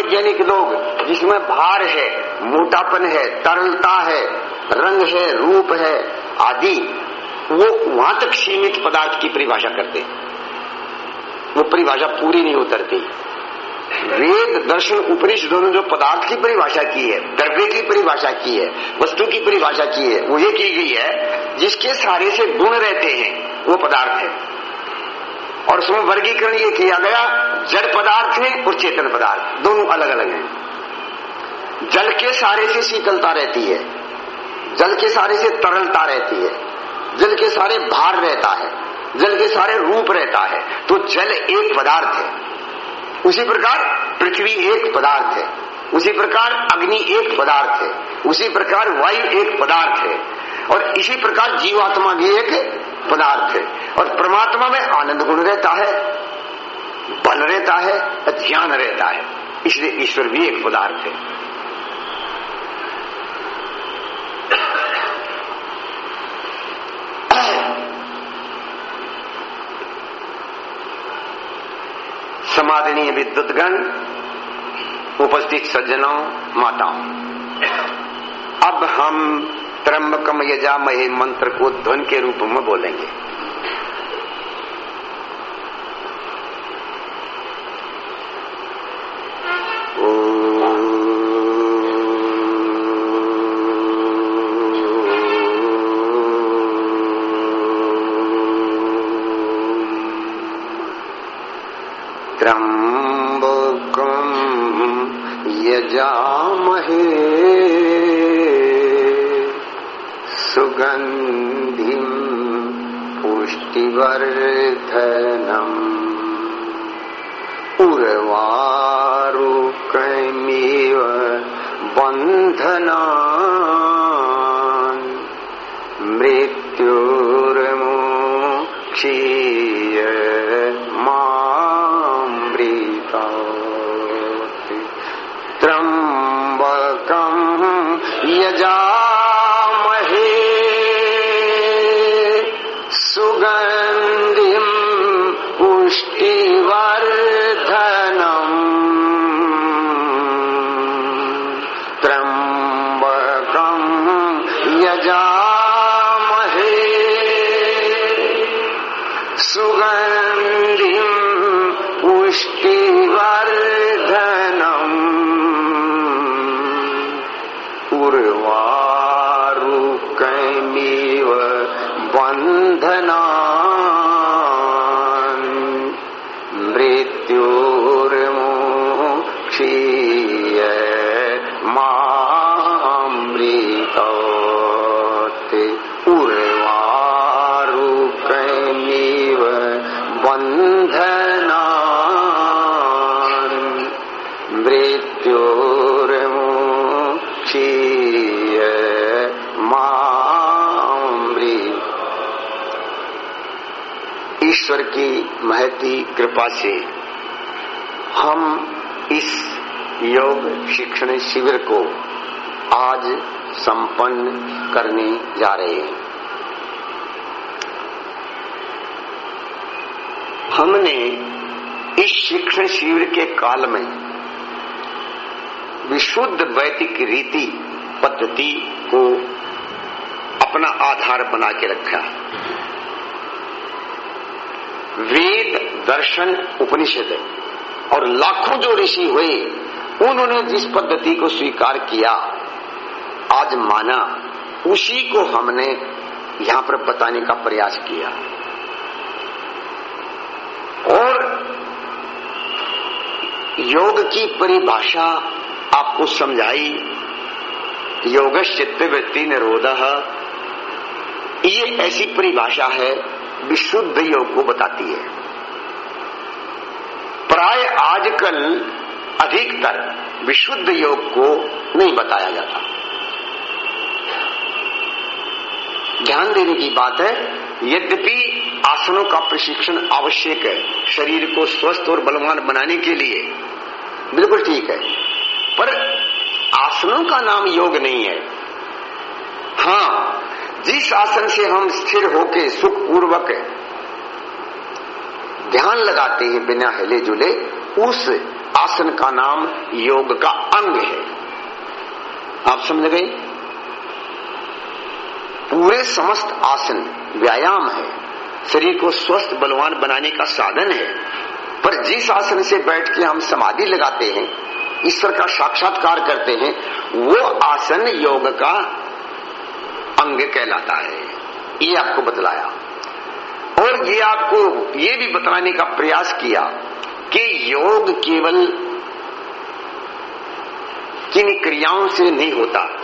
वैज्ञानिक लोग, जिसमें भार है, मोटापन है, तरलता है, रंग है, रूप है, आदि, वो वहाँ तक सीमित पदार्थ की परिभाषा करते वो परिभाषा पूरी नहीं उतरती। वेद, दर्शन, उपनिषदों ने जो पदार्थ की परिभाषा की है, द्रव्य की परिभाषा की है, वस्तु की परिभाषा की है, वो ये की गई है, जिसके सारे से गुण रहते हैं, वो पदार्थ है। और उसमें वर्गीकरण ये किया गया, जड़ पदार्थ है और चेतन पदार्थ, दोनों अलग अलग हैं। जल के सारे से शीतलता रहती है, जल के सारे से तरलता रहती है, जल के सारे भार रहता है, जल के सारे रूप रहता है तो जल एक पदार्थ है। उसी प्रकार पृथ्वी एक पदार्थ है, उसी प्रकार अग्नि एक पदार्थ है, उसी प्रकार वायु एक पदार्थ है, और इसी प्रकार जीवात्मा भी एक पदार्थ है। और परमात्मा में आनंद गुण रहता है, बल रहता है ध्यान रहता है। इसलिए ईश्वर भी एक पदार्थ है। समादनीय विद्युतगण, उपस्थित सज्जनों, माताओं, अब हम त्रम्बकम यजा महे मंत्र को ध्वन के रूप में बोलेंगे। सुगन्धिम् पुष्टिवर्धनम्। उर्वारुकमिव बन्धना महती कृपा से हम इस योग शिक्षण शिविर को आज संपन्न करने जा रहे हैं। हमने इस शिक्षण शिविर के काल में विशुद्ध वैदिक रीति पद्धति को अपना आधार बना के रखा। वेद दर्शन उपनिषद है। और लाखों जो ऋषि हुए, उन्होंने जिस पद्धति को स्वीकार किया, आज माना, उसी को हमने यहाँ पर बताने का प्रयास किया। और योग की परिभाषा आपको समझाई। योग चित्त वृत्ति निरोध। ये ऐसी परिभाषा है, विशुद्ध योग को बताती है। प्राय आजकल अधिकतर विशुद्ध योग को नहीं बताया जाता। ध्यान देने की बात है, यद्यपि आसनों का प्रशिक्षण आवश्यक है, शरीर को स्वस्थ और बलवान बनाने के लिए, बिल्कुल ठीक है, पर आसनों का नाम योग नहीं है। हाँ जिस आसन से हम स्थिर होके सुख पूर्वक ध्यान लगाते हैं बिना हिले जुले उस आसन का नाम योग का अंग है। आप समझ गए? पूरे समस्त आसन व्यायाम है। शरीर को स्वस्थ, बलवान बनाने का साधन है। पर जिस आसन से बैठ के हम समाधि लगाते हैं, ईश्वर का साक्षात्कार करते हैं, वो आसन योग का अंग कहलाता है। ये आपको बतलाया। और ये आपको ये भी बताने का प्रयास किया कि योग केवल किन क्रियाओं से नहीं होता।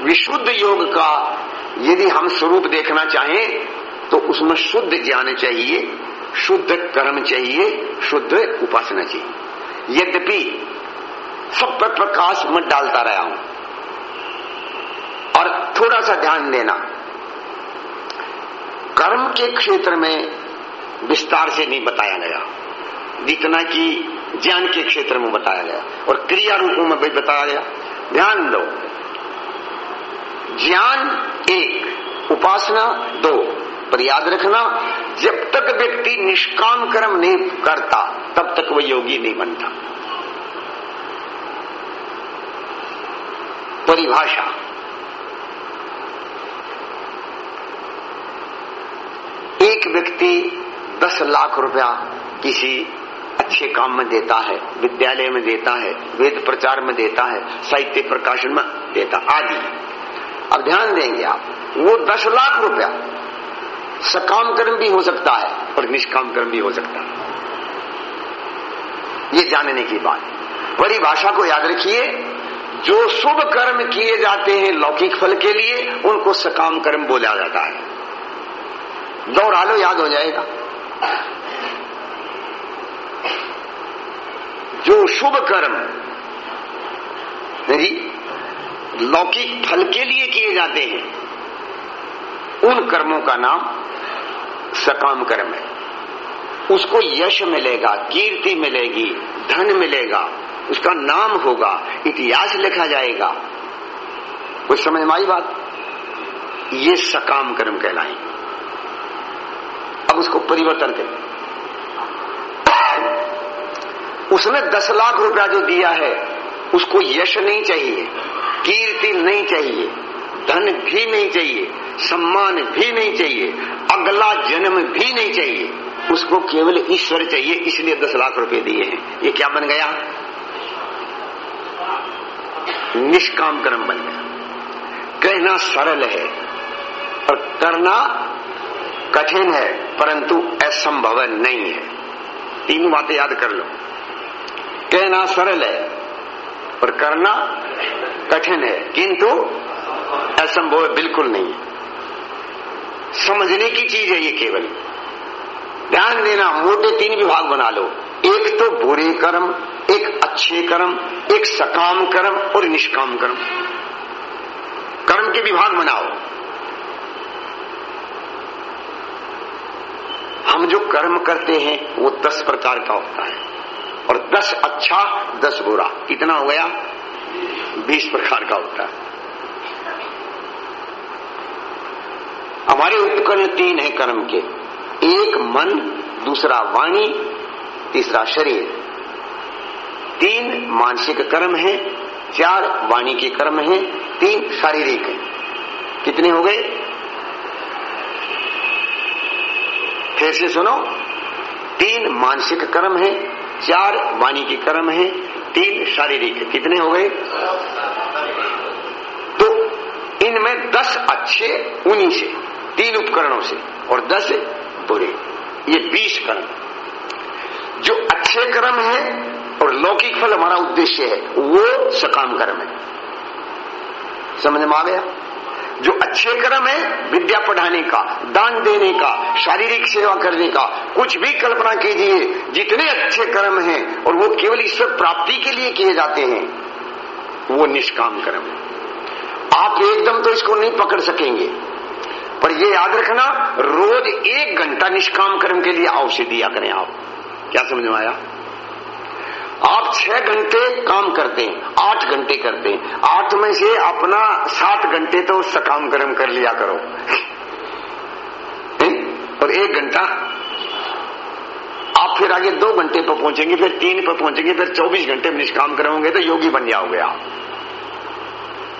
विशुद्ध योग का यदि हम स्वरूप देखना चाहें तो उसमें शुद्ध ज्ञान चाहिए, शुद्ध कर्म चाहिए, शुद्ध उपासना चाहिए। यद्यपि सब पर प्रकाश मत डालता रहा हूँ। और थोड़ा सा ध्यान देना। कर्म के क्षेत्र में विस्तार से नहीं बताया गया। जितना कि ज्ञान के क्षेत्र में बताया गया। और क्रिया रूपों में भी बताया गया। ध्यान दो। ज्ञान एक, उपासना दो। पर याद रखना, जब तक व्यक्ति निष्काम कर्म नहीं करता, तब तक वह योगी नहीं बनता। परिभाषा। एक व्यक्ति दस लाख रुपया किसी अच्छे काम में देता है, विद्यालय में देता है, वेद प्रचार में देता है, साहित्य प्रकाशन में देता, आदि। अब ध्यान देंगे आप, वो दस लाख रुपया सकाम कर्म भी हो सकता है और निष्काम कर्म भी हो सकता है। ये जानने की बात। परिभाषा को याद रखिए, जो शुभ कर्म किए जाते हैं लौकिक फल के लिए, उनको सकाम कर्म बोला जाता है। दोहरा लो याद हो जाएगा। जो शुभ कर्म, नहीं, लौकिक फल के लिए किए जाते हैं, उन कर्मों का नाम सकाम कर्म है। उसको यश मिलेगा, कीर्ति मिलेगी, धन मिलेगा, उसका नाम होगा, इतिहास लिखा जाएगा। कुछ समझ में आई बात? ये सकाम कर्म कहलाएँगे। अब उसको परिवर्तन करें। उसने दस लाख रुपया जो दिया है, उसको यश नहीं चाहिए, कीर्ति नहीं चाहिए, धन भी नहीं चाहिए, सम्मान भी नहीं चाहिए, अगला जन्म भी नहीं चाहिए, उसको केवल ईश्वर चाहिए, इसलिए दस लाख रुपए दिए हैं। ये क्या बन गया? निष्काम कर्म बन गया। कहना सरल है और करना कठिन है, परंतु असंभव नहीं है। तीन बातें याद कर लो। कहना सरल है और करना कठिन है, किंतु असंभव बिल्कुल नहीं है। समझने की चीज़ है ये केवल। ध्यान देना, मोटे तीन विभाग बना लो। एक तो बुरे कर्म, एक अच्छे कर्म, एक सकाम कर्म और निष्काम कर्म। कर्म के विभाग बनाओ। हम जो कर्म करते हैं, वो दस प्रकार का होता है। और दस अच्छा दस बुरा। कितना हो गया? बीस प्रकार का होता है। हमारे उपकरण तीन है कर्म के। एक मन, दूसरा वाणी, तीसरा शरीर। तीन मानसिक कर्म है, चार वाणी के कर्म है, तीन शारीरिक है। कितने हो गए? फिर से सुनो। तीन मानसिक कर्म है, चार वाणी के कर्म है, तीन शारीरिक। कितने हो गए? तो इनमें दस अच्छे उन्हीं से तीन उपकरणों से और दस बुरे। ये बीस कर्म। जो अच्छे कर्म है और लौकिक फल हमारा उद्देश्य है, वो सकाम कर्म है। समझ में आ गया? जो अच्छे कर्म है, विद्या पढ़ाने का, दान देने का, शारीरिक सेवा करने का, कुछ भी कल्पना कीजिए, जितने अच्छे कर्म हैं, और वो केवल ईश्वर प्राप्ति के लिए किए जाते हैं, वो निष्काम कर्म है। आप एकदम तो इसको नहीं पकड़ सकेंगे। पर ये याद रखना, रोज एक घंटा निष्काम कर्म के लिए औषधि दिया करें आप। क्या समझ में आया? आप छह घंटे काम करते हैं, आठ घंटे करते हैं। आठ में से अपना सात घंटे तो सकाम कर्म कर लिया करो। और एक घंटा? आप फिर आगे दो घंटे पर पहुँचेंगे, फिर तीन पर पहुँचेंगे, फिर चौबीस घंटे में निष्काम करोगे तो योगी बन जाओगे आप।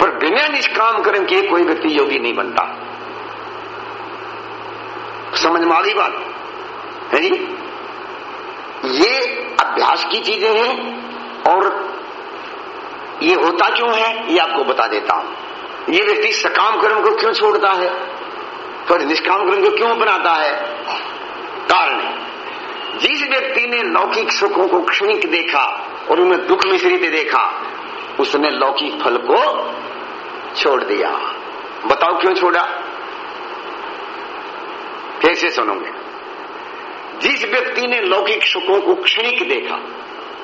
पर बिना निष्काम कर्म के कोई व्यक्ति योगी नहीं बनता। समझ में आ गई बात? है जी? ये अभ्यास की चीज़ें हैं और ये होता क्यों है, ये आपको बता देता हूँ। ये व्यक्ति सकाम कर्म को क्यों छोड़ता है? फिर निष्काम कर्म को क्यों बनाता है? कारण जिस व्यक्ति ने लौकिक सुखों को क्षणिक देखा और उन्हें दुख मिश्रित देखा, उसने लौकिक फल को छोड़ दिया। बताओ क्यों छोड़ा? कैसे सुनोगे। जिस व्यक्ति ने लौकिक सुखों को क्षणिक देखा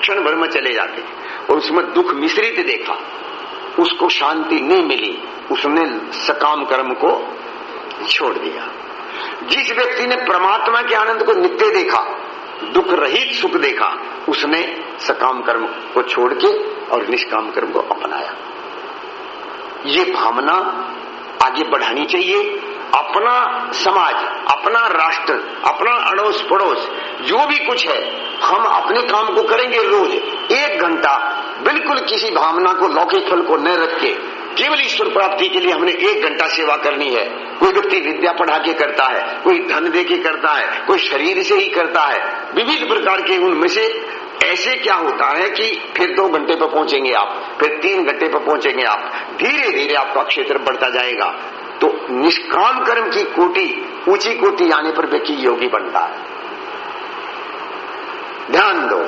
क्षण भर में चले जाते और उसमें दुख मिश्रित देखा, उसको शांति नहीं मिली, उसने सकाम कर्म को छोड़ दिया। जिस व्यक्ति ने परमात्मा के आनंद को नित्य देखा दुख रहित सुख देखा, उसने सकाम कर्म को छोड़ के और निष्काम कर्म को अपनाया। ये भावना आगे बढ़ानी चाहिए। अपना समाज, अपना राष्ट्र, अपना अड़ोस पड़ोस जो भी कुछ है, हम अपने काम को करेंगे रोज, एक घंटा बिल्कुल किसी भावना को, लौकिक फल को न रख के, केवल ईश्वर प्राप्ति के लिए हमने एक घंटा सेवा करनी है। कोई व्यक्ति विद्या पढ़ा के करता है, कोई धन दे के करता है, कोई शरीर से ही करता है, विविध प्रकार के उनमें से ऐसे क्या होता है कि फिर दो घंटे पर पहुँचेंगे आप, फिर तीन घंटे पर पहुँचेंगे आप धीरे धीरे आपका क्षेत्र बढ़ता जाएगा। तो निष्काम कर्म की कोटि, ऊँची कोटि आने पर व्यक्ति योगी बनता है। ध्यान दो,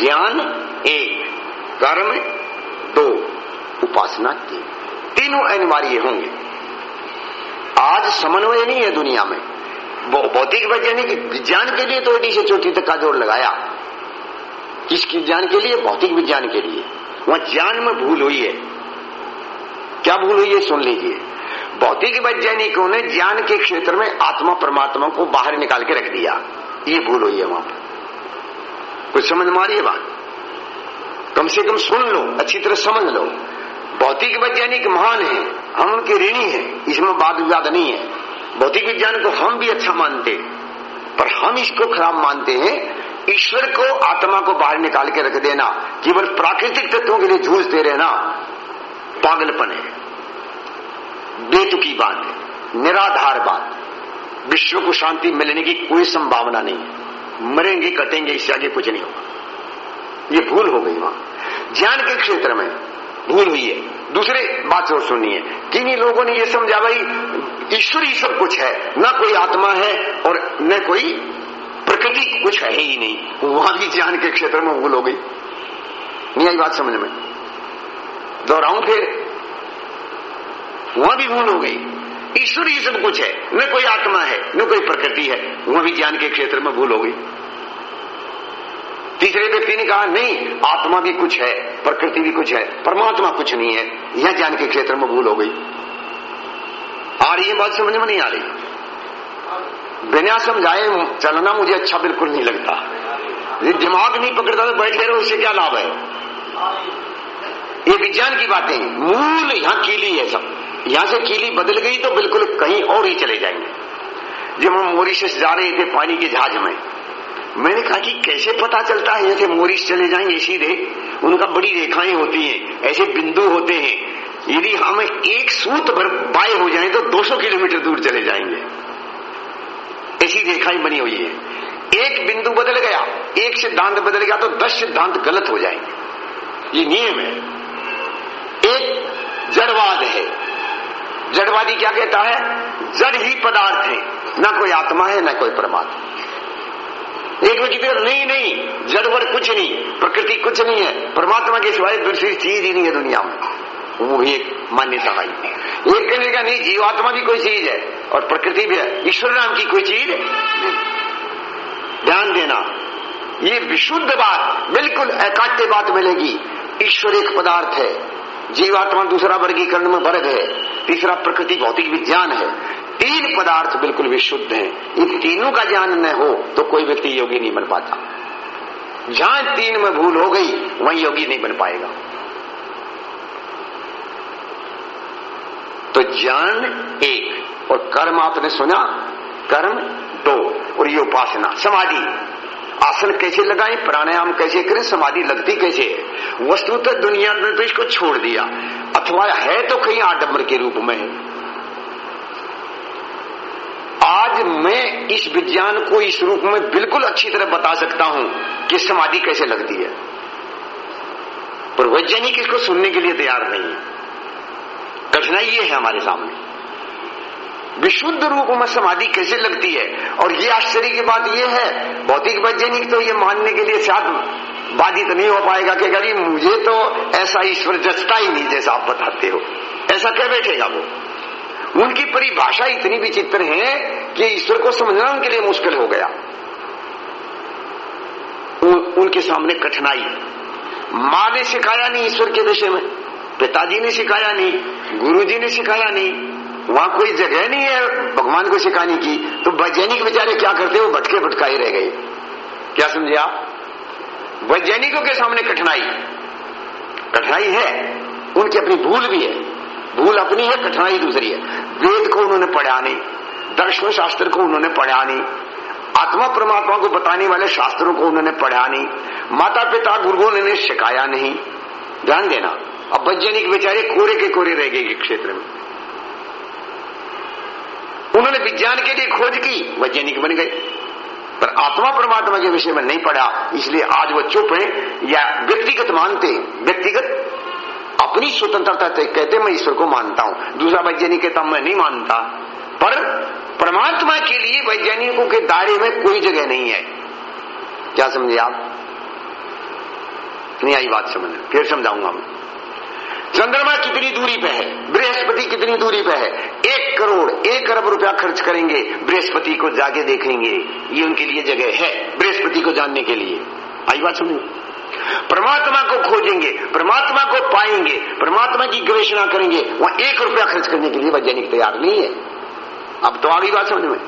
ज्ञान एक, कर्म दो, उपासना तीन। तीनों अनिवार्य होंगे। आज समन्वय नहीं है दुनिया में। भौतिक वैज्ञानिक विज्ञान के लिए तो एडी से चोटी तक का ज़ोर लगाया। किस ज्ञान के लिए? भौतिक विज्ञान के लिए। वहाँ ज्ञान में भूल हुई है। क्या भूल हुई है? सुन लीजिए। भौतिक वैज्ञानिकों ने ज्ञान के क्षेत्र में आत्मा परमात्मा को बाहर निकाल के रख दिया। ये भूल हुई है वहाँ पर। कुछ समझ मारिए बात? कम से कम सुन लो, अच्छी तरह समझ लो। भौतिक वैज्ञानिक महान है, हम उनके ऋणी हैं, इसमें वाद विवाद नहीं है। भौतिक विज्ञान को हम भी अच्छा मानते पर हम इसको खराब मानते हैं, ईश्वर को, आत्मा को बाहर निकाल के रख देना। केवल प्राकृतिक तत्वों के लिए जूझते रहना। पागलपन है। बेतुकी बात है, निराधार बात विश्व को शांति मिलने की कोई संभावना नहीं है। मरेंगे, कटेंगे, इससे आगे कुछ नहीं होगा। ये भूल हो गई वहाँ। ज्ञान के क्षेत्र में भूल हुई है। दूसरे बात और सुननी है। किन्हीं लोगों ने यह समझा, भाई, ईश्वर ही सब कुछ है। न कोई आत्मा है और न कोई प्रकृति, कुछ है ही नहीं। वहाँ भी ज्ञान के क्षेत्र में भूल हो गई। नहीं आई बात समझ में? दोहराऊं फिर। वहाँ भी भूल हो गई। ईश्वर ही सब कुछ है। न कोई आत्मा है, न कोई प्रकृति है। वह भी ज्ञान के क्षेत्र में भूल हो गई। तीसरे व्यक्ति ने कहा, नहीं, आत्मा भी कुछ है, प्रकृति भी कुछ है, परमात्मा कुछ नहीं है। यह ज्ञान के क्षेत्र में भूल हो गई। आ रही है बात समझ में नहीं आ रही। बिना समझाए चलना मुझे अच्छा बिल्कुल नहीं लगता। ये दिमाग नहीं पकड़ता तो बैठे रहो उससे क्या लाभ है? ये विज्ञान की बातें, मूल यहाँ कीली है सब। यहाँ से कीली बदल गई तो बिल्कुल कहीं और ही चले जाएँगे। जब हम मोरिशस जा रहे थे पानी के जहाज़ में, मैंने कहा कि कैसे पता चलता है ऐसे मोरिस चले जाएँगे सीधे? उनका बड़ी रेखाएँ होती हैं, ऐसे बिंदु होते हैं। यदि हम एक सूत भर बाय हो जाए तो 200 किलोमीटर दूर चले जाएँगे। ऐसी रेखाएँ बनी हुई है। एक बिंदु बदल गया, एक सिद्धांत बदल गया तो दस सिद्धांत गलत हो जाएँगे। ये नियम है। एक जड़वाद है। जड़वादी क्या कहता है? जड़ ही पदार्थ है। ना कोई आत्मा है, ना कोई परमात्मा। एक व्यक्ति कहते नहीं नहीं, जड़वर कुछ नहीं, प्रकृति कुछ नहीं है। परमात्मा के सिवाय दूसरी चीज़ ही नहीं है दुनिया में। वो भी एक मान्यता आई एक कहने का नहीं, जीवात्मा भी कोई चीज़ है और प्रकृति भी है। ईश्वर नाम की कोई चीज़ ध्यान देना, ये विशुद्ध बात, बिल्कुल एकाट्य बात मिलेगी। ईश्वर एक पदार्थ है। जीवात्मा दूसरा वर्गीकरण में वर्ग है, तीसरा प्रकृति भौतिक विज्ञान है। तीन पदार्थ बिल्कुल विशुद्ध हैं। इन तीनों का ज्ञान न हो तो कोई व्यक्ति योगी नहीं बन पाता। जहाँ तीन में भूल हो गई, वहीं योगी नहीं बन पाएगा। तो ज्ञान एक, और कर्म आपने सुना? कर्म दो, और ये उपासना, समाधि। आसन कैसे लगाएँ, प्राणायाम कैसे करें, समाधि लगती कैसे है? वस्तुतः तो दुनिया ने तो इसको छोड़ दिया। अथवा है तो कहीं आडम्बर के रूप में। आज मैं इस विज्ञान को इस रूप में बिल्कुल अच्छी तरह बता सकता हूँ कि समाधि कैसे लगती है। पर वैज्ञानिक इसको सुनने के लिए तैयार नहीं है। कठिनाई ये है हमारे सामने। विशुद्ध रूप में समाधि कैसे लगती है? और ये आश्चर्य की बात यह है भौतिक वैज्ञानिक तो ये मानने के लिए शायद बाधित नहीं हो पाएगा कि अगर मुझे तो ऐसा ईश्वर जचता ही नहीं जैसा आप बताते हो। ऐसा क्या बैठेगा वो? उनकी परिभाषा इतनी विचित्र है कि ईश्वर को समझना उनके लिए मुश्किल हो गया। उन, उनके सामने कठिनाई माँ ने सिखाया नहीं ईश्वर के विषय में पिताजी ने सिखाया नहीं गुरुजी ने सिखाया नहीं वहाँ कोई जगह नहीं है, भगवान को सिखाने की। तो वैज्ञानिक बेचारे क्या करते वो भटके भटका ही रह गए। क्या समझे आप? वैज्ञानिकों के सामने कठिनाई। कठिनाई है। उनकी अपनी भूल भी है। भूल अपनी है, कठिनाई दूसरी है। वेद को उन्होंने पढ़ा नहीं। दर्शन शास्त्र को उन्होंने पढ़ा नहीं। आत्मा परमात्मा को बताने वाले शास्त्रों को उन्होंने पढ़ा नहीं। माता पिता गुरुओं ने सिखाया नहीं। ध्यान देना। अब वैज्ञानिक बेचारे कोरे के कोरे रह गए क्षेत्र में। उन्होंने विज्ञान के लिए खोज की वैज्ञानिक बन गए। पर आत्मा परमात्मा के विषय में नहीं पढ़ा, इसलिए आज वो चुप है या व्यक्तिगत मानते व्यक्तिगत? अपनी स्वतंत्रता से कहते मैं ईश्वर को मानता हूँ। दूसरा वैज्ञानिक कहता मैं नहीं मानता। पर परमात्मा के लिए वैज्ञानिकों के दायरे में कोई जगह नहीं है। क्या समझे आप? नहीं, आई बात समझ फिर समझाऊँगा मैं। चंद्रमा कितनी दूरी पे है? बृहस्पति कितनी दूरी पे है? एक करोड़, एक अरब रुपया खर्च करेंगे, बृहस्पति को जाके देखेंगे। ये उनके लिए जगह है, बृहस्पति को जानने के लिए। आई बात सुनिए परमात्मा को खोजेंगे, परमात्मा को पाएँगे, परमात्मा की गवेषणा करेंगे, वहाँ एक रुपया खर्च करने के लिए वैज्ञानिक तैयार नहीं है। अब तो आगे बात समझ में।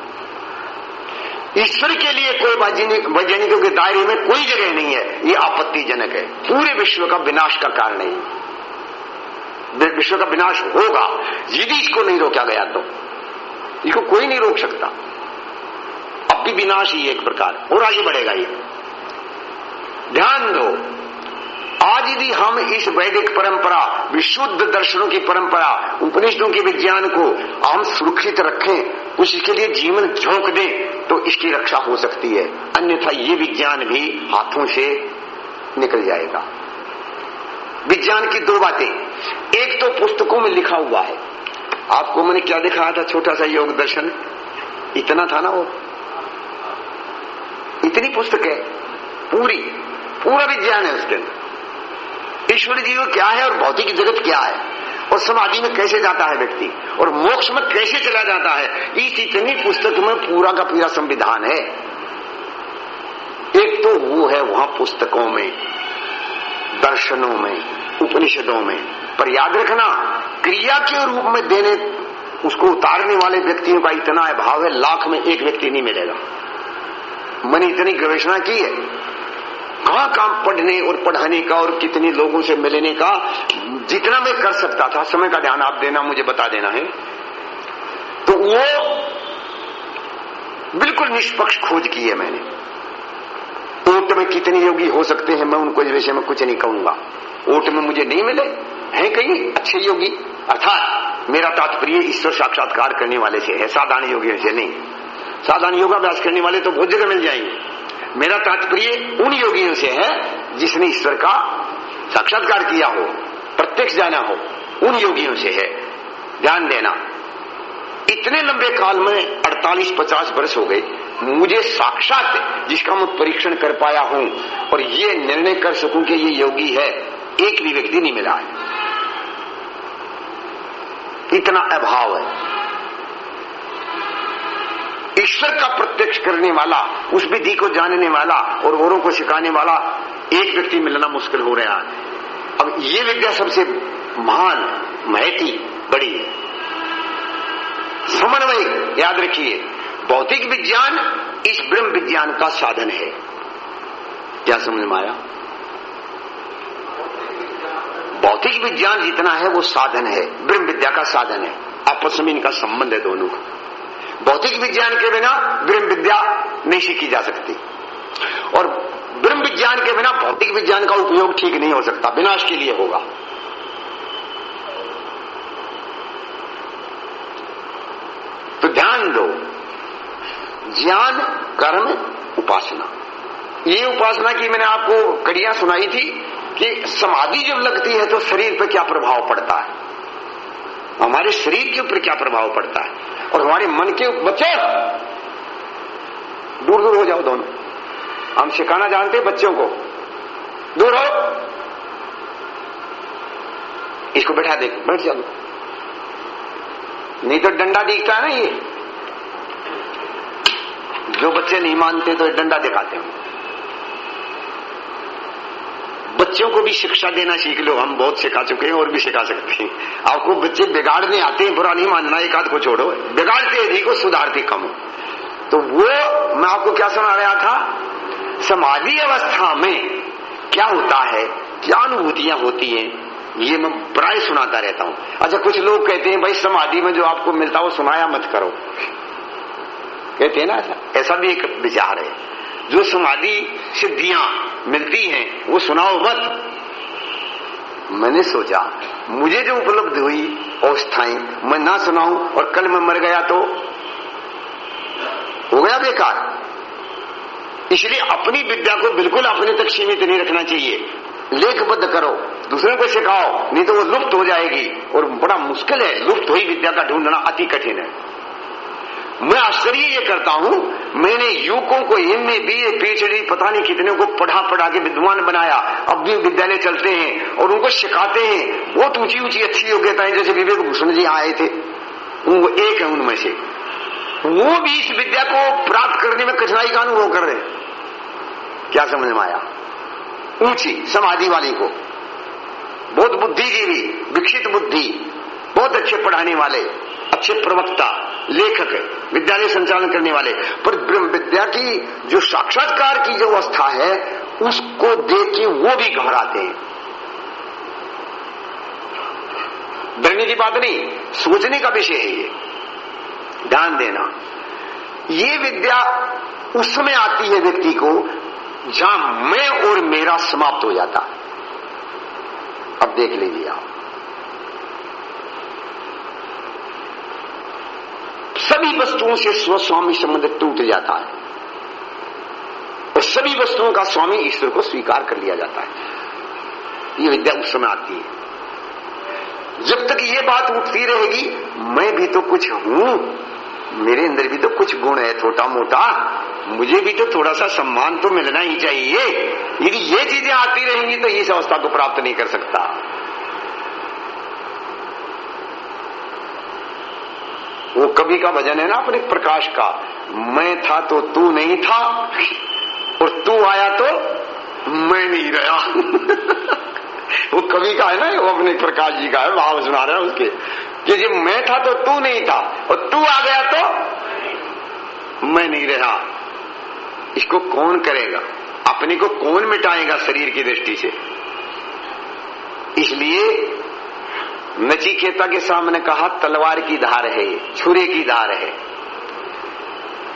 ईश्वर के लिए कोई वैज्ञानिकों के दायरे में कोई जगह नहीं है, ये आपत्तिजनक है। पूरे विश्व का विनाश का कारण है विश्व का विनाश होगा। यदि इसको नहीं रोका गया तो। इसको कोई नहीं रोक सकता। अब भी विनाश ही एक प्रकार और आगे बढ़ेगा ये। ध्यान दो, आज यदि हम इस वैदिक परंपरा, विशुद्ध दर्शनों की परंपरा, उपनिषदों के विज्ञान को हम सुरक्षित रखें, उसके लिए जीवन झोंक दें तो इसकी रक्षा हो सकती है। अन्यथा ये विज्ञान भी हाथों से निकल जाएगा। विज्ञान की दो बातें। एक तो पुस्तकों में लिखा हुआ है। आपको मैंने क्या दिखाया था छोटा सा योग दर्शन? इतना था ना वो? इतनी पुस्तक है, पूरी, पूरा विज्ञान है उसके अंदर। ईश्वर जीव क्या है और भौतिक जगत क्या है? और समाधि में कैसे जाता है व्यक्ति? और मोक्ष में कैसे चला जाता है? इस इतनी पुस्तक में पूरा का पूरा संविधान है। एक तो वो है वहाँ पुस्तकों में, दर्शनों में, उपनिषदों में। पर याद रखना, क्रिया के रूप में देने, उसको उतारने वाले व्यक्तियों का इतना अभाव है, लाख में एक व्यक्ति नहीं मिलेगा। मैंने इतनी गवेषणा की है। कहाँ काम पढ़ने और पढ़ाने का और कितने लोगों से मिलने का, जितना मैं कर सकता था, समय का ध्यान आप देना, मुझे बता देना है। तो वो बिल्कुल निष्पक्ष खोज की है मैंने। ऊट में कितने योगी हो सकते हैं, मैं उनको इस विषय में कुछ नहीं कहूँगा। ऊट में मुझे नहीं मिले। हैं कहीं? अच्छे योगी? अर्थात, मेरा तात्पर्य ईश्वर साक्षात्कार करने वाले से है, साधारण योगियों से नहीं। साधारण योगाभ्यास करने वाले तो बहुत जगह मिल जाएँगे। मेरा तात्पर्य उन योगियों से है, जिसने ईश्वर का साक्षात्कार किया हो, प्रत्यक्ष जाना हो, उन योगियों से है। ध्यान देना, इतने लंबे काल में 48-50 वर्ष हो गए, मुझे साक्षात जिसका मैं परीक्षण कर पाया हूँ और ये निर्णय कर सकूँ कि ये योगी है, एक भी व्यक्ति नहीं मिला है। इतना अभाव है। ईश्वर का प्रत्यक्ष करने वाला, उस विधि को जानने वाला और औरों को सिखाने वाला एक व्यक्ति मिलना मुश्किल हो रहा है। अब ये विद्या सबसे महान, महती, बड़ी है। समन्वय, याद रखिए, भौतिक विज्ञान इस ब्रह्म विज्ञान का साधन है। क्या समझ में आया? भौतिक विज्ञान जितना है वो साधन है, ब्रह्म विद्या का साधन है। आपस में इनका संबंध है दोनों का। भौतिक विज्ञान के बिना ब्रह्म विद्या नहीं सीखी जा सकती। और ब्रह्म विज्ञान के बिना भौतिक विज्ञान का उपयोग ठीक नहीं हो सकता, विनाश के लिए होगा। तो ध्यान दो। ज्ञान, कर्म, उपासना। ये उपासना की मैंने आपको कड़ियाँ सुनाई थी कि समाधि जब लगती है तो शरीर पर क्या प्रभाव पड़ता है? हमारे शरीर के ऊपर क्या प्रभाव पड़ता है? और हमारे मन के बच्चे! दूर दूर हो जाओ दोनों। हम सिखाना जानते बच्चों को। दूर हो! इसको बैठा दे बैठ जाओ। नहीं तो डंडा दिखता है ना ये। जो बच्चे नहीं मानते तो डंडा दिखाते हैं। बच्चों को भी शिक्षा देना सीख लो। हम बहुत सिखा चुके हैं, और भी सिखा सकते हैं। आपको बच्चे बिगाड़ने आते हैं, बुरा नहीं मानना, एक आध को छोड़ो। बिगाड़ते अधिक हो सुधारते कम हो। तो वो, मैं आपको क्या सुना रहा था? समाधि अवस्था में क्या होता है? क्या अनुभूतियाँ होती हैं? ये मैं प्राय सुनाता रहता हूँ। अच्छा कुछ लोग कहते हैं, भाई, समाधि में जो आपको मिलता वो सुनाया मत करो। कहते हैं ना, ऐसा भी एक विचार है। जो समाधि सिद्धियाँ मिलती हैं, वो सुनाओ मत। मैंने सोचा, मुझे जो उपलब्ध हुई, अवस्थाएँ मैं ना सुनाऊं और कल मैं मर गया तो? हो गया बेकार। इसलिए अपनी विद्या को बिल्कुल अपने तक सीमित नहीं रखना चाहिए। लेखबद्ध करो, दूसरों को सिखाओ, नहीं तो वो लुप्त हो जाएगी। और बड़ा मुश्किल है, लुप्त हुई विद्या का ढूंढना अति कठिन है। मैं आश्चर्य ये करता हूँ, मैंने युवकों को M A B A PhD पता नहीं कितने को पढ़ा पढ़ा के विद्वान बनाया। अब भी विद्यालय चलते हैं और उनको सिखाते हैं। बहुत ऊँची ऊँची अच्छी योग्यताएँ, जैसे विवेक भूषण जी आए थे। वो एक है उनमें से। वो भी इस विद्या को प्राप्त करने में कठिनाई का अनुभव कर रहे क्या समझ में आया? ऊँची, समाधि वाली को। बहुत बुद्धिजीवी, विकसित बुद्धि, बहुत अच्छे पढ़ाने वाले, अच्छे प्रवक्ता। लेखक है, विद्यालय संचालन करने वाले। पर ब्रह्म विद्या की जो साक्षात्कार की जो अवस्था है, उसको देख के वो भी घबराते हैं। डरने की बात नहीं, सोचने का विषय है ये। ध्यान देना। ये विद्या उस समय आती है व्यक्ति को, जहाँ मैं और मेरा समाप्त हो जाता। अब देख लीजिए आप। सभी वस्तुओं से स्वस्वामी संबंध टूट जाता है। और सभी वस्तुओं का स्वामी ईश्वर को स्वीकार कर लिया जाता है। ये विद्या उस समय आती है। जब तक ये बात उठती रहेगी, मैं भी तो कुछ हूँ। मेरे अंदर भी तो कुछ गुण है छोटा मोटा मुझे भी तो थोड़ा सा सम्मान तो मिलना ही चाहिए। यदि ये चीज़ें आती रहेंगी तो इस अवस्था को प्राप्त नहीं कर सकता। वो कवि का भजन है ना अपने प्रकाश का। मैं था तो तू नहीं था, और तू आया तो मैं नहीं रहा। वो कवि का है ना, वो अपने प्रकाश जी का है, भाव सुना रहे उसके। कि जब मैं था तो तू नहीं था, और तू आ गया तो मैं नहीं रहा। इसको कौन करेगा? अपने को कौन मिटाएगा शरीर की दृष्टि से? इसलिए नचिकेता के सामने कहा, तलवार की धार है, छुरे की धार है।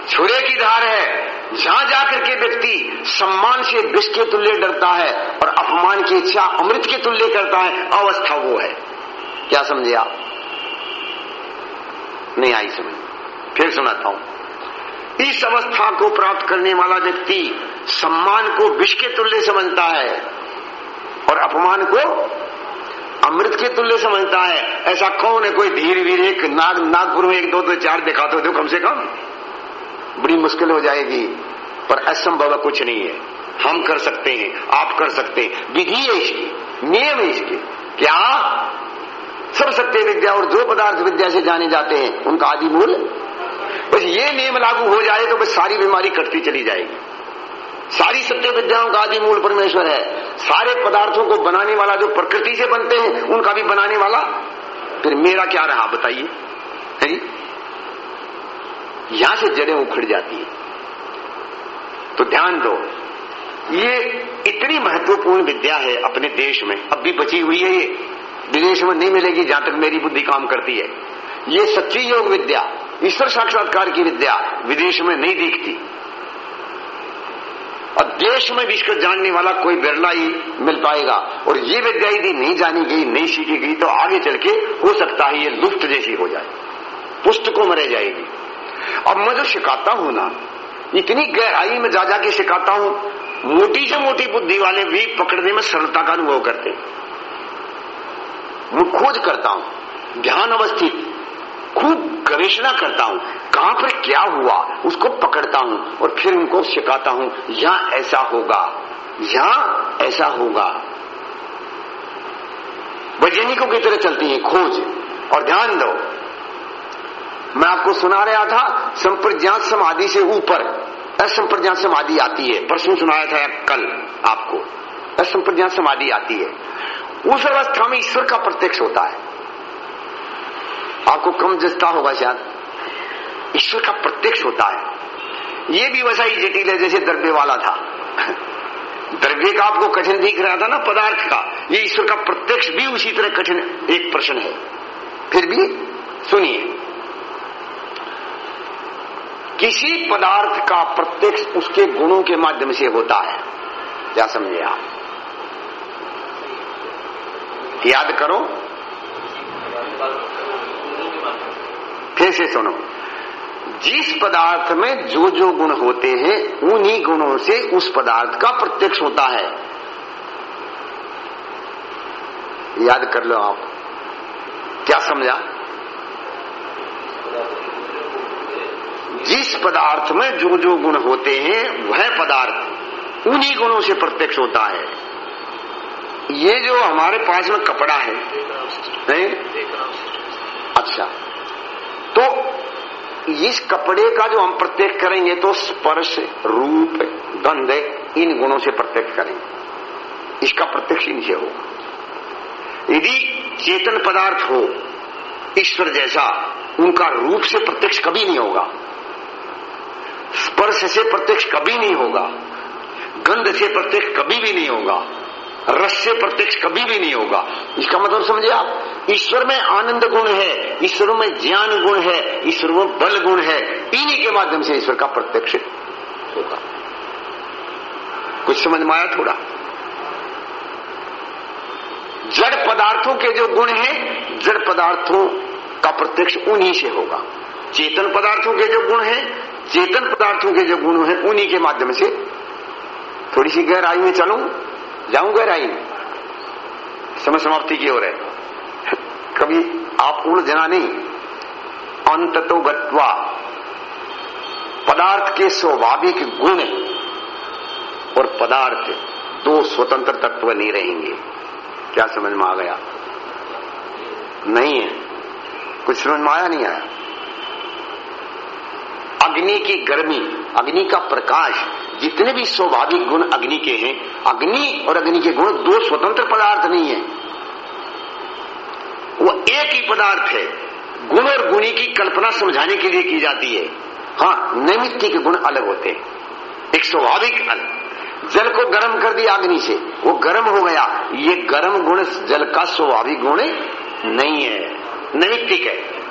छुरे की धार है। जहाँ जाकर के व्यक्ति सम्मान से विष के तुल्य डरता है और अपमान की इच्छा अमृत के तुल्य करता है, अवस्था वो है। क्या समझे आप? नहीं आई समझ। फिर सुनाता हूँ। इस अवस्था को प्राप्त करने वाला व्यक्ति सम्मान को विष के तुल्य समझता है और अपमान को अमृत के तुल्य समझता है। ऐसा कौन है? कोई धीरे वीर एक नाग, नागपुर में एक दो दो चार दिखा दो कम से कम। बड़ी मुश्किल हो जाएगी, पर असंभव कुछ नहीं है। हम कर सकते हैं, आप कर सकते हैं। विधि है इसकी, नियम है इसके। क्या? सब सत्य विद्या और जो पदार्थ विद्या से जाने जाते हैं, उनका आदि मूल। बस ये नियम लागू हो जाए तो बस सारी बीमारी कटती चली जाएगी। सारी सत्य विद्याओं का आदि मूल परमेश्वर है। सारे पदार्थों को बनाने वाला जो प्रकृति से बनते हैं, उनका भी बनाने वाला? फिर मेरा क्या रहा, बताइए। यहाँ से जड़ें उखड़ जाती है। तो ध्यान दो, ये इतनी महत्वपूर्ण विद्या है अपने देश में। अब भी बची हुई है ये। विदेश में नहीं मिलेगी जहाँ तक मेरी बुद्धि काम करती है। ये सच्ची योग विद्या, ईश्वर साक्षात्कार की विद्या, विदेश में नहीं दिखती। और देश में भी इसको जानने वाला कोई बिरला ही मिल पाएगा। और ये विद्या यदि नहीं जानी गई, नहीं सीखी गई तो आगे चल के हो सकता है ये लुप्त जैसी हो जाए। पुस्तकों में रह जाएगी। अब मैं जो सिखाता हूँ ना, इतनी गहराई में जा जाके सिखाता हूँ, मोटी से मोटी बुद्धि वाले भी पकड़ने में सरलता का अनुभव करते मैं खोज करता हूँ, ध्यान अवस्थित खूब गवेषणा करता हूँ, कहाँ पर क्या हुआ, उसको पकड़ता हूँ और फिर उनको सिखाता हूँ, यहाँ ऐसा होगा, यहाँ ऐसा होगा। वैज्ञानिकों की तरह चलती है खोज, और ध्यान दो, मैं आपको सुना रहा था संप्रज्ञात समाधि से ऊपर असंप्रज्ञात समाधि आती है, परसों सुनाया था कल आपको असंप्रज्ञात समाधि आती है, उस अवस्था में ईश्वर का प्रत्यक्ष होता है। आपको कम जस्ता होगा शायद। ईश्वर का प्रत्यक्ष होता है। ये भी वैसा ही जटिल है जैसे द्रव्य वाला था। द्रव्य का आपको कठिन दिख रहा था ना, पदार्थ का। ये ईश्वर का प्रत्यक्ष भी उसी तरह कठिन एक प्रश्न है। फिर भी सुनिए। किसी पदार्थ का प्रत्यक्ष उसके गुणों के माध्यम से होता है। क्या समझे आप? याद करो। फिर से सुनो। जिस पदार्थ में जो जो गुण होते हैं उन्हीं गुणों से उस पदार्थ का प्रत्यक्ष होता है। याद कर लो आप। क्या समझा? जिस पदार्थ में जो जो गुण होते हैं वह पदार्थ उन्हीं गुणों से प्रत्यक्ष होता है। ये जो हमारे पास में कपड़ा है नहीं? अच्छा। तो इस कपड़े का जो हम प्रत्यक्ष करेंगे तो स्पर्श, रूप, गंध इन गुणों से प्रत्यक्ष करेंगे। इसका प्रत्यक्ष इनसे होगा। यदि चेतन पदार्थ हो, ईश्वर जैसा, उनका रूप से प्रत्यक्ष कभी नहीं होगा। स्पर्श से प्रत्यक्ष कभी नहीं होगा। गंध से प्रत्यक्ष कभी भी नहीं होगा। रस से प्रत्यक्ष कभी भी नहीं होगा। इसका मतलब समझे आप? ईश्वर में आनंद गुण है, ईश्वर में ज्ञान गुण है, ईश्वर में बल गुण है। इन्हीं के माध्यम से ईश्वर का प्रत्यक्ष होगा। कुछ समझ में आया थोड़ा? जड़ पदार्थों के जो गुण हैं, जड़ पदार्थों का प्रत्यक्ष उन्हीं से होगा। चेतन पदार्थों के जो गुण हैं, चेतन पदार्थों के जो गुण हैं, उन्हीं के माध्यम से। थोड़ी सी गहराई में चलूँ। जाऊँ गहराई में समय समाप्ति की ओर है। कभी आप उड़ जना नहीं। अंत तो गत्वा पदार्थ के स्वाभाविक गुण और पदार्थ दो स्वतंत्र तत्व नहीं रहेंगे। क्या समझ में आ गया? नहीं है। कुछ समझ में आया नहीं आया? अग्नि की गर्मी, अग्नि का प्रकाश जितने भी स्वाभाविक गुण अग्नि के हैं, अग्नि और अग्नि के गुण दो स्वतंत्र पदार्थ नहीं है। वो एक ही पदार्थ है। गुण और गुणी की कल्पना समझाने के लिए की जाती है। हाँ नैमित्ति के गुण अलग होते हैं। एक स्वाभाविक अलग। जल को गर्म कर दिया अग्नि से। वो गर्म हो गया। ये गर्म गुण जल का स्वाभाविक गुण नहीं है। नैमित्तिक है।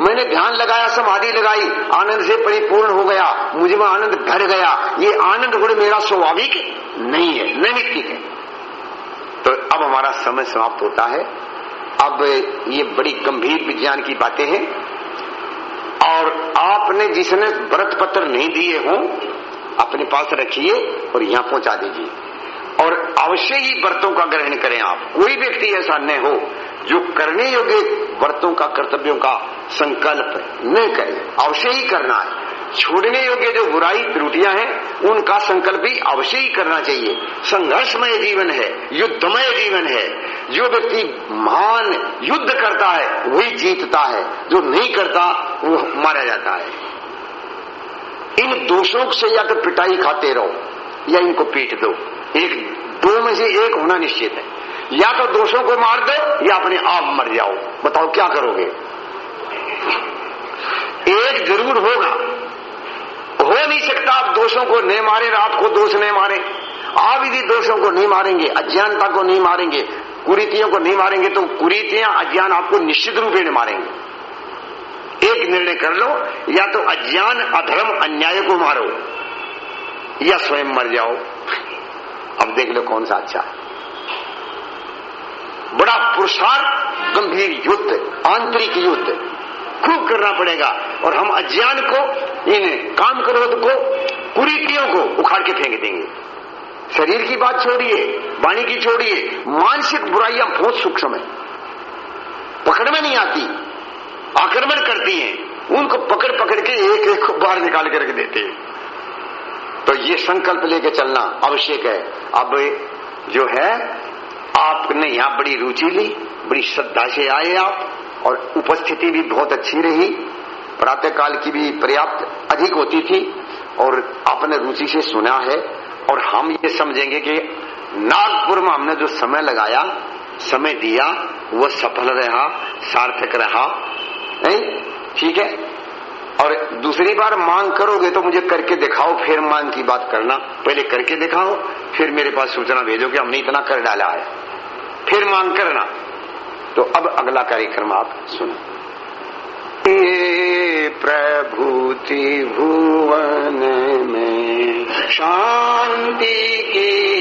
मैंने ध्यान लगाया, समाधि लगाई, आनंद से परिपूर्ण हो गया, मुझे में आनंद भर गया। ये आनंद गुण मेरा स्वाभाविक नहीं है, नैमित्तिक है। तो अब हमारा समय समाप्त होता है। अब ये बड़ी गंभीर विज्ञान की बातें हैं। और आपने जिसने व्रत पत्र नहीं दिए हों, अपने पास रखिए और यहाँ पहुँचा दीजिए। और अवश्य ही व्रतों का ग्रहण करें आप। कोई व्यक्ति ऐसा न हो जो करने योग्य व्रतों का, कर्तव्यों का संकल्प न करे, अवश्य ही करना है। छोड़ने योग्य जो बुराई, त्रुटियाँ हैं, उनका संकल्प भी अवश्य ही करना चाहिए। संघर्षमय जीवन है, युद्धमय जीवन है। जो व्यक्ति महान युद्ध करता है, वही जीतता है। जो नहीं करता, वो मारा जाता है। इन दोषों से या तो पिटाई खाते रहो, या इनको पीट दो। एक, दो में से एक होना निश्चित है। या तो दोषों को मार दो या अपने आप मर जाओ। बताओ क्या करोगे? एक ज़रूर होगा। हो नहीं सकता आप दोषों को नहीं मारे, रात को दोष नहीं मारे। आप यदि दोषों को नहीं मारेंगे, अज्ञानता को नहीं मारेंगे, कुरीतियों को नहीं मारेंगे तो कुरीतियाँ, अज्ञान आपको निश्चित रूप में मारेंगे। एक निर्णय कर लो, या तो अज्ञान, अधर्म, अन्याय को मारो, या स्वयं मर जाओ। अब देख लो कौन सा अच्छा है। बड़ा पुरुषार्थ, गंभीर युद्ध, आंतरिक युद्ध। खूब करना पड़ेगा और हम अज्ञान को, इन काम क्रोध को कुरीतियों को उखाड़ के फेंक देंगे। शरीर की बात छोड़िए, वाणी की छोड़िए, मानसिक बुराइयाँ बहुत सूक्ष्म है। पकड़ में नहीं आती, आक्रमण करती हैं, उनको पकड़ पकड़ के एक एक बाहर निकाल के रख देते हैं। तो ये संकल्प लेके चलना आवश्यक है। अब जो है आपने यहाँ बड़ी रुचि ली, बड़ी श्रद्धा से आए आप, और उपस्थिति भी बहुत अच्छी रही। प्रातःकाल की भी पर्याप्त अधिक होती थी, और आपने रुचि से सुना है, और हम ये समझेंगे कि नागपुर में हमने जो समय लगाया, समय दिया वो सफल रहा, सार्थक रहा। ठीक है? और दूसरी बार मांग करोगे तो मुझे करके दिखाओ, फिर मांग की बात करना। पहले करके दिखाओ, फिर मेरे पास सूचना भेजो कि हमने इतना कर डाला है। फिर मांग करना। तो अब अगला कार्यक्रम आप सुनो। प्रभूति भुवन में शांति कीजिए